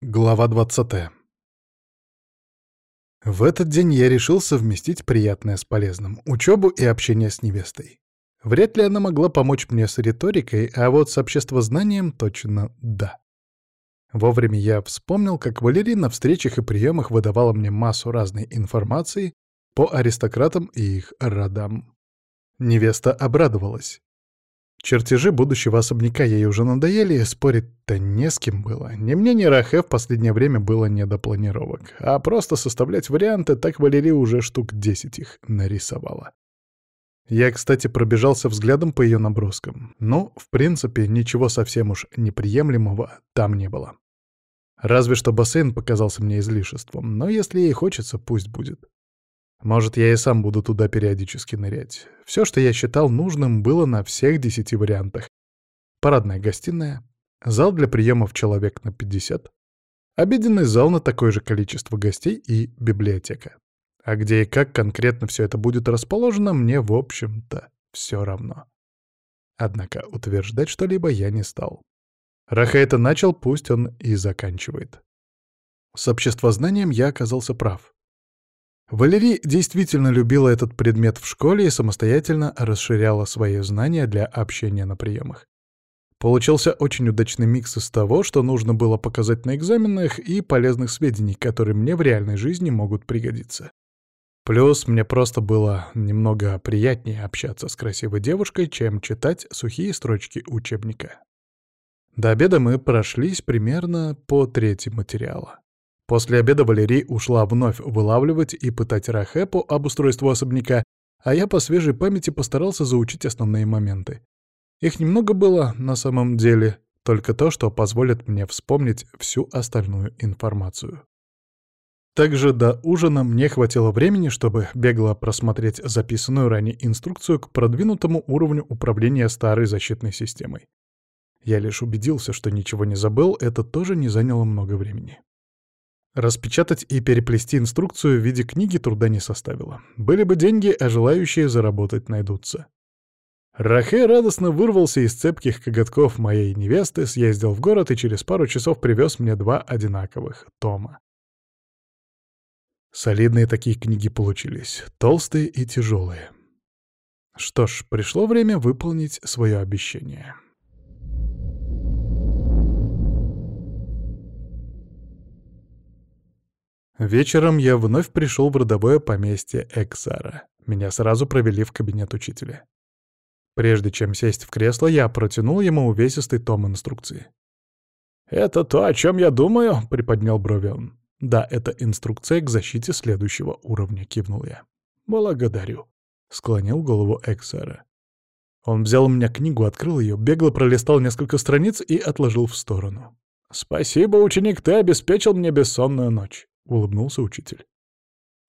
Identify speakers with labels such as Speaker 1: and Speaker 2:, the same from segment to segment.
Speaker 1: Глава 20. В этот день я решил совместить приятное с полезным — учебу и общение с невестой. Вряд ли она могла помочь мне с риторикой, а вот с обществознанием точно да. Вовремя я вспомнил, как Валерий на встречах и приемах выдавала мне массу разной информации по аристократам и их родам. Невеста обрадовалась. Чертежи будущего особняка ей уже надоели, спорить-то не с кем было. Ни мне, ни Рахе в последнее время было не до планировок. А просто составлять варианты, так Валерия уже штук десять их нарисовала. Я, кстати, пробежался взглядом по ее наброскам. Ну, в принципе, ничего совсем уж неприемлемого там не было. Разве что бассейн показался мне излишеством, но если ей хочется, пусть будет. Может, я и сам буду туда периодически нырять. Все, что я считал нужным, было на всех десяти вариантах. Парадная гостиная, зал для приемов человек на 50, обеденный зал на такое же количество гостей и библиотека. А где и как конкретно все это будет расположено, мне, в общем-то, все равно. Однако утверждать что-либо я не стал. Раха это начал, пусть он и заканчивает. С обществознанием я оказался прав. Валерий действительно любила этот предмет в школе и самостоятельно расширяла свои знания для общения на приемах. Получился очень удачный микс из того, что нужно было показать на экзаменах, и полезных сведений, которые мне в реальной жизни могут пригодиться. Плюс мне просто было немного приятнее общаться с красивой девушкой, чем читать сухие строчки учебника. До обеда мы прошлись примерно по трети материала. После обеда Валерий ушла вновь вылавливать и пытать Рахе по обустройству особняка, а я по свежей памяти постарался заучить основные моменты. Их немного было на самом деле, только то, что позволит мне вспомнить всю остальную информацию. Также до ужина мне хватило времени, чтобы бегло просмотреть записанную ранее инструкцию к продвинутому уровню управления старой защитной системой. Я лишь убедился, что ничего не забыл, это тоже не заняло много времени. Распечатать и переплести инструкцию в виде книги труда не составило. Были бы деньги, а желающие заработать найдутся. Рахе радостно вырвался из цепких коготков моей невесты, съездил в город и через пару часов привез мне два одинаковых тома. Солидные такие книги получились, толстые и тяжелые. Что ж, пришло время выполнить свое обещание. Вечером я вновь пришел в родовое поместье Эксара. Меня сразу провели в кабинет учителя. Прежде чем сесть в кресло, я протянул ему увесистый том инструкции. «Это то, о чем я думаю?» — приподнял брови он. «Да, это инструкция к защите следующего уровня», — кивнул я. «Благодарю», — склонил голову Эксара. Он взял у меня книгу, открыл ее, бегло пролистал несколько страниц и отложил в сторону. «Спасибо, ученик, ты обеспечил мне бессонную ночь. — улыбнулся учитель.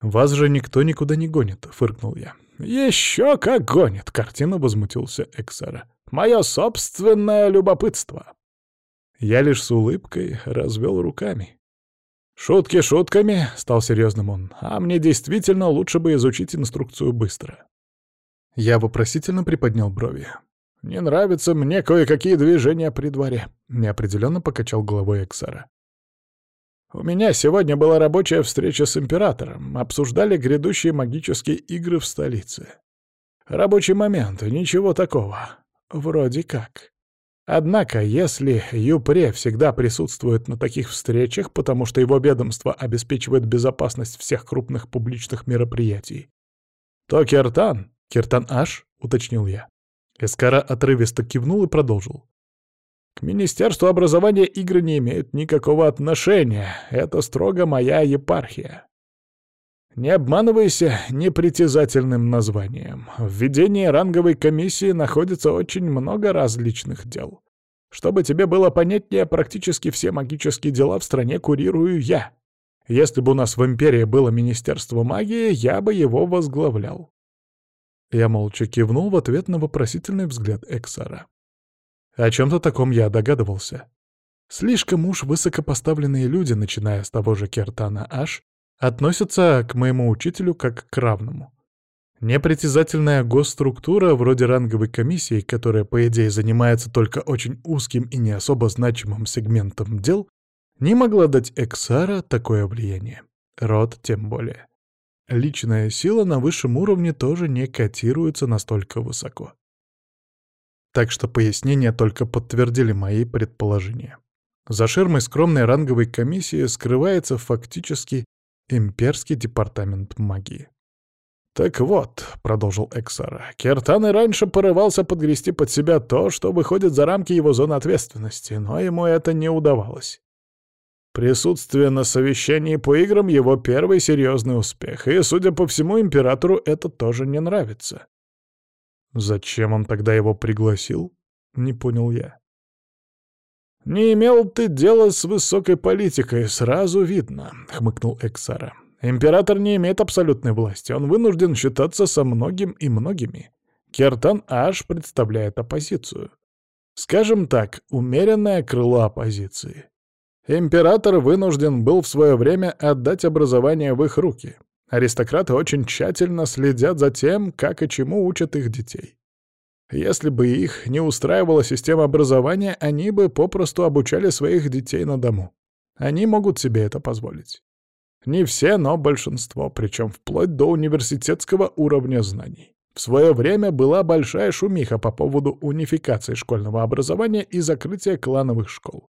Speaker 1: «Вас же никто никуда не гонит», — фыркнул я. «Еще как гонит!» — картина возмутился Эксара. «Мое собственное любопытство!» Я лишь с улыбкой развел руками. «Шутки шутками», — стал серьезным он, — «а мне действительно лучше бы изучить инструкцию быстро». Я вопросительно приподнял брови. «Не нравятся мне кое-какие движения при дворе», — неопределенно покачал головой Эксара. У меня сегодня была рабочая встреча с императором. Обсуждали грядущие магические игры в столице. Рабочий момент, ничего такого. Вроде как. Однако, если Юпре всегда присутствует на таких встречах, потому что его ведомство обеспечивает безопасность всех крупных публичных мероприятий, то Киртан, Киртан Аш, уточнил я. Эскара отрывисто кивнул и продолжил. К Министерству образования игры не имеют никакого отношения. Это строго моя епархия. Не обманывайся непритязательным названием. В ведении ранговой комиссии находится очень много различных дел. Чтобы тебе было понятнее, практически все магические дела в стране курирую я. Если бы у нас в Империи было Министерство магии, я бы его возглавлял. Я молча кивнул в ответ на вопросительный взгляд Эксара. О чем-то таком я догадывался. Слишком уж высокопоставленные люди, начиная с того же Кертана Аш, относятся к моему учителю как к равному. Непритязательная госструктура, вроде ранговой комиссии, которая, по идее, занимается только очень узким и не особо значимым сегментом дел, Не могла дать Эксара такое влияние. Род тем более. Личная сила на высшем уровне тоже не котируется настолько высоко. Так что пояснения только подтвердили мои предположения. За ширмой скромной ранговой комиссии скрывается фактически имперский департамент магии. «Так вот», — продолжил Эксара, — «Кертан и раньше порывался подгрести под себя то, что выходит за рамки его зоны ответственности, но ему это не удавалось. Присутствие на совещании по играм — его первый серьезный успех, и, судя по всему, императору это тоже не нравится». «Зачем он тогда его пригласил?» — не понял я. «Не имел ты дела с высокой политикой, сразу видно», — хмыкнул Эксара. «Император не имеет абсолютной власти, он вынужден считаться со многим и многими. Кертан аж представляет оппозицию. Скажем так, умеренное крыло оппозиции. Император вынужден был в свое время отдать образование в их руки. Аристократы очень тщательно следят за тем, как и чему учат их детей. Если бы их не устраивала система образования, они бы попросту обучали своих детей на дому. Они могут себе это позволить. Не все, но большинство, причем вплоть до университетского уровня знаний. В свое время была большая шумиха по поводу унификации школьного образования и закрытия клановых школ.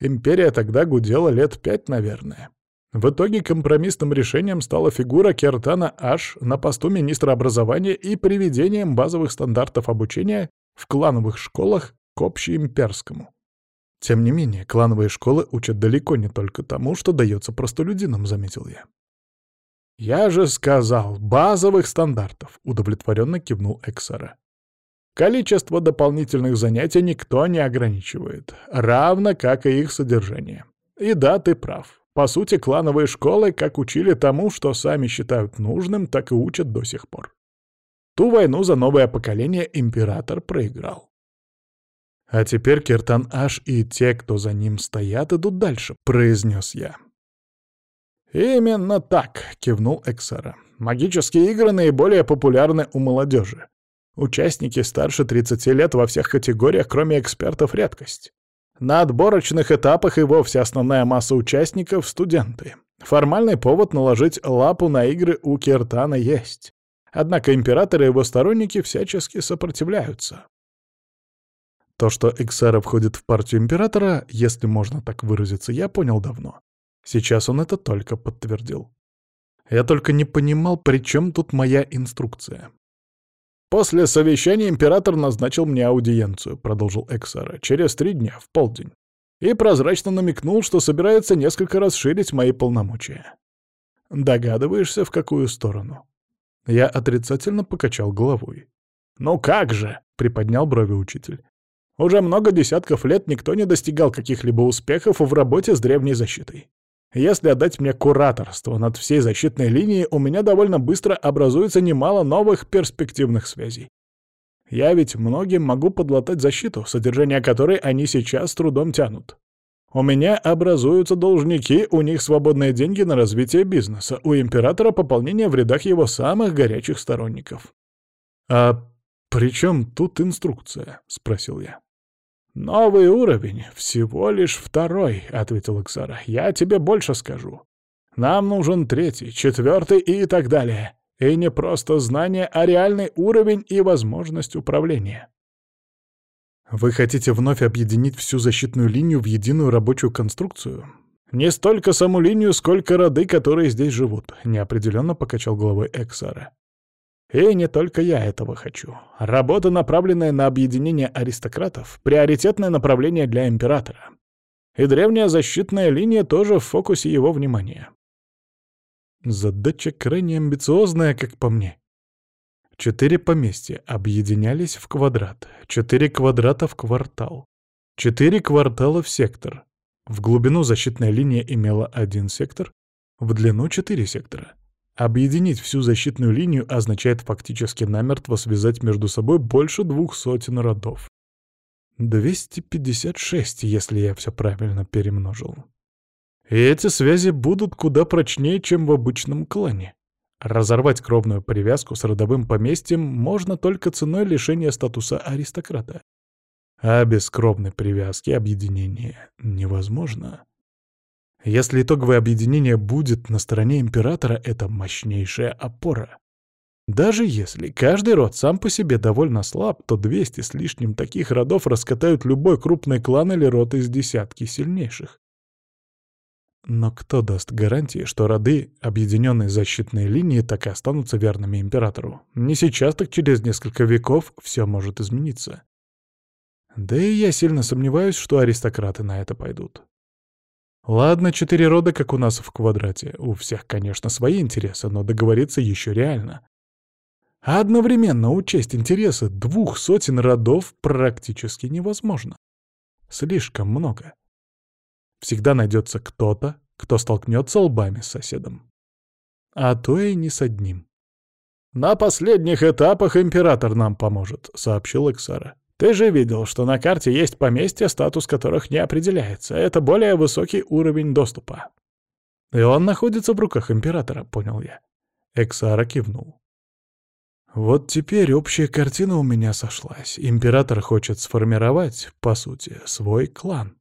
Speaker 1: Империя тогда гудела лет пять, наверное. В итоге компромиссным решением стала фигура Кертана Аш на посту министра образования и приведением базовых стандартов обучения в клановых школах к общеимперскому. Тем не менее, клановые школы учат далеко не только тому, что дается простолюдинам, заметил я. «Я же сказал, базовых стандартов», — удовлетворенно кивнул Эксара. Количество дополнительных занятий никто не ограничивает, равно как и их содержание. И да, ты прав. По сути, клановые школы как учили тому, что сами считают нужным, так и учат до сих пор. Ту войну за новое поколение император проиграл. А теперь Киртан Аш и те, кто за ним стоят, идут дальше, произнес я. «Именно так», — кивнул Эксара. «Магические игры наиболее популярны у молодежи. Участники старше 30 лет во всех категориях, кроме экспертов, редкость. На отборочных этапах и вовсе основная масса участников — студенты. Формальный повод наложить лапу на игры у Киртана есть. Однако император и его сторонники всячески сопротивляются. То, что Эксара входит в партию императора, если можно так выразиться, я понял давно. Сейчас он это только подтвердил. Я только не понимал, при чем тут моя инструкция. «После совещания император назначил мне аудиенцию», — продолжил Эксара, — «через три дня, в полдень, и прозрачно намекнул, что собирается несколько расширить мои полномочия. Догадываешься, в какую сторону?» Я отрицательно покачал головой. «Ну как же!» — приподнял брови учитель. «Уже много десятков лет никто не достигал каких-либо успехов в работе с древней защитой. Если отдать мне кураторство над всей защитной линией, у меня довольно быстро образуется немало новых перспективных связей. Я ведь многим могу подлатать защиту, содержание которой они сейчас с трудом тянут. У меня образуются должники, у них свободные деньги на развитие бизнеса, у императора пополнение в рядах его самых горячих сторонников. «А при чем тут инструкция?» — спросил я. «Новый уровень, всего лишь второй», — ответил Иксара. «Я тебе больше скажу. Нам нужен третий, четвертый и так далее. И не просто знание, а реальный уровень и возможность управления». «Вы хотите вновь объединить всю защитную линию в единую рабочую конструкцию?» «Не столько саму линию, сколько роды, которые здесь живут», — неопределенно покачал головой Эксара. И не только я этого хочу. Работа, направленная на объединение аристократов, приоритетное направление для императора. И древняя защитная линия тоже в фокусе его внимания. Задача крайне амбициозная, как по мне. Четыре поместья объединялись в квадрат, четыре квадрата в квартал, четыре квартала в сектор. В глубину защитная линия имела один сектор, в длину — четыре сектора. Объединить всю защитную линию означает фактически намертво связать между собой больше двух сотен родов. 256, если я все правильно перемножил. И эти связи будут куда прочнее, чем в обычном клане. Разорвать кровную привязку с родовым поместьем можно только ценой лишения статуса аристократа. А без кровной привязки объединение невозможно. Если итоговое объединение будет на стороне императора, это мощнейшая опора. Даже если каждый род сам по себе довольно слаб, то 200 с лишним таких родов раскатают любой крупный клан или род из десятки сильнейших. Но кто даст гарантии, что роды, объединенные защитной линии, так и останутся верными императору? Не сейчас, так через несколько веков все может измениться. Да и я сильно сомневаюсь, что аристократы на это пойдут. Ладно, четыре рода, как у нас в квадрате. У всех, конечно, свои интересы, но договориться еще реально. А одновременно учесть интересы двух сотен родов практически невозможно. Слишком много. Всегда найдется кто-то, кто столкнется лбами с соседом. А то и не с одним. «На последних этапах император нам поможет», — сообщил Эксара. «Ты же видел, что на карте есть поместья, статус которых не определяется. Это более высокий уровень доступа». «И он находится в руках императора», — понял я. Эксара кивнул. Вот теперь общая картина у меня сошлась. Император хочет сформировать, по сути, свой клан.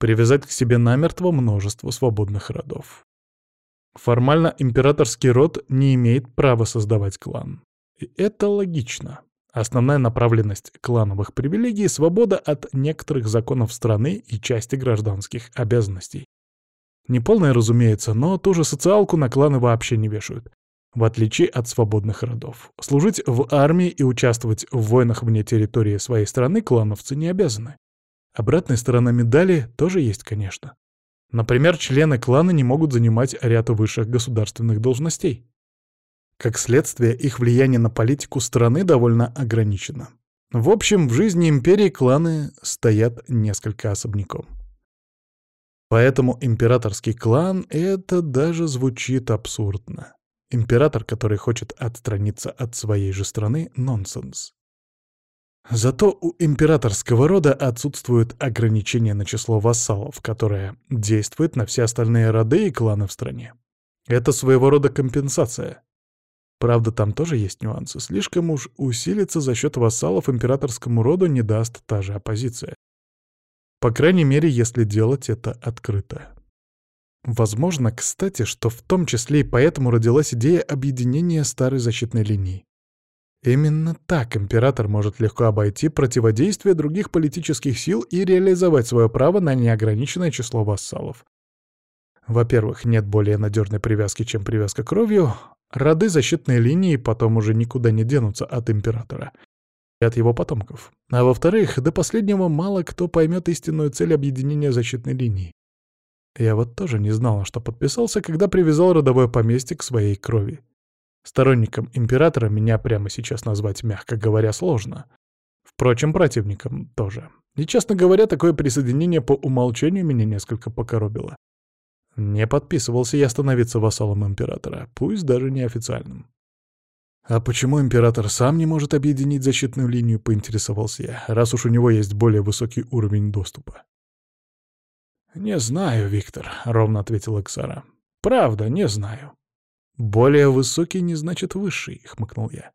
Speaker 1: Привязать к себе намертво множество свободных родов. Формально императорский род не имеет права создавать клан. И это логично. Основная направленность клановых привилегий — свобода от некоторых законов страны и части гражданских обязанностей. Неполная, разумеется, но ту же социалку на кланы вообще не вешают в отличие от свободных родов. Служить в армии и участвовать в войнах вне территории своей страны клановцы не обязаны. Обратная сторона медали тоже есть, конечно. Например, члены клана не могут занимать ряд высших государственных должностей. Как следствие, их влияние на политику страны довольно ограничено. В общем, в жизни империи кланы стоят несколько особняком. Поэтому императорский клан — это даже звучит абсурдно. Император, который хочет отстраниться от своей же страны — нонсенс. Зато у императорского рода отсутствует ограничение на число вассалов, которое действует на все остальные роды и кланы в стране. Это своего рода компенсация. Правда, там тоже есть нюансы. Слишком уж усилиться за счет вассалов императорскому роду не даст та же оппозиция. По крайней мере, если делать это открыто. Возможно, кстати, что в том числе и поэтому родилась идея объединения старой защитной линии. Именно так император может легко обойти противодействие других политических сил и реализовать свое право на неограниченное число вассалов. Во-первых, нет более надежной привязки, чем привязка кровью. Роды защитной линии потом уже никуда не денутся от императора и от его потомков. А во-вторых, до последнего мало кто поймет истинную цель объединения защитной линии. Я вот тоже не знал, что подписался, когда привязал родовое поместье к своей крови. Сторонником императора меня прямо сейчас назвать, мягко говоря, сложно. Впрочем, противником тоже. И, честно говоря, такое присоединение по умолчанию меня несколько покоробило. Не подписывался я становиться вассалом императора, пусть даже неофициальным. «А почему император сам не может объединить защитную линию?» — поинтересовался я, раз уж у него есть более высокий уровень доступа. «Не знаю, Виктор», — ровно ответил Эксара. «Правда, не знаю». «Более высокий не значит высший», — хмыкнул я.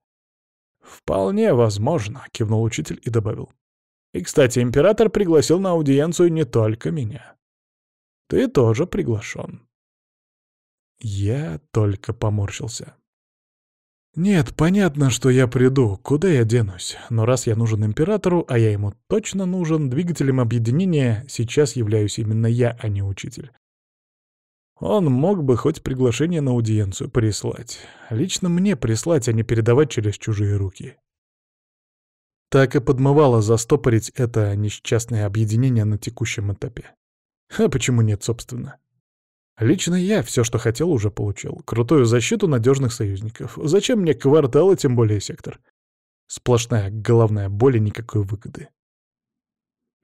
Speaker 1: «Вполне возможно», — кивнул учитель и добавил. «И, кстати, император пригласил на аудиенцию не только меня. Ты тоже приглашен». Я только поморщился. Нет, понятно, что я приду, куда я денусь. Но раз я нужен императору, а я ему точно нужен, двигателем объединения сейчас являюсь именно я, а не учитель. Он мог бы хоть приглашение на аудиенцию прислать. Лично мне прислать, а не передавать через чужие руки. Так и подмывало застопорить это несчастное объединение на текущем этапе. А почему нет, собственно? Лично я все, что хотел, уже получил. Крутую защиту надежных союзников. Зачем мне кварталы, тем более сектор? Сплошная головная боль и никакой выгоды.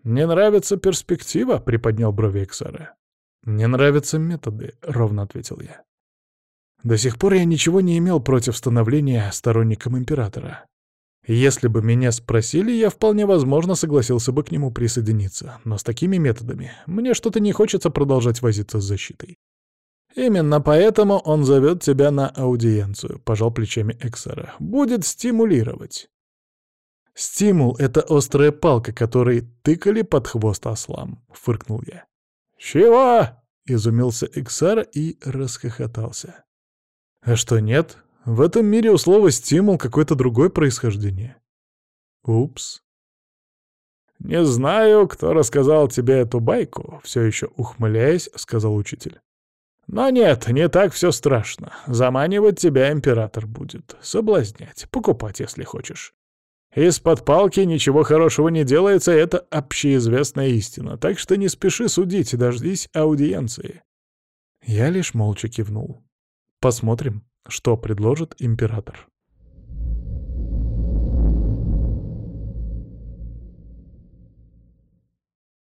Speaker 1: «Не нравится перспектива?» — приподнял брови Эксара. «Не нравятся методы», — ровно ответил я. До сих пор я ничего не имел против становления сторонником императора. Если бы меня спросили, я вполне возможно согласился бы к нему присоединиться, но с такими методами мне что-то не хочется продолжать возиться с защитой. «Именно поэтому он зовет тебя на аудиенцию», — пожал плечами Эксера. «Будет стимулировать». «Стимул — это острая палка, которой тыкали под хвост ослам», — фыркнул я. «Чего?» — изумился Иксар и расхохотался. А что нет? В этом мире у слова «стимул» какое-то другое происхождение. Упс. «Не знаю, кто рассказал тебе эту байку», — все еще ухмыляясь, сказал учитель. «Но нет, не так все страшно. Заманивать тебя император будет. Соблазнять, покупать, если хочешь. Из-под палки ничего хорошего не делается, это общеизвестная истина, так что не спеши судить, дождись аудиенции». Я лишь молча кивнул. Посмотрим, что предложит император.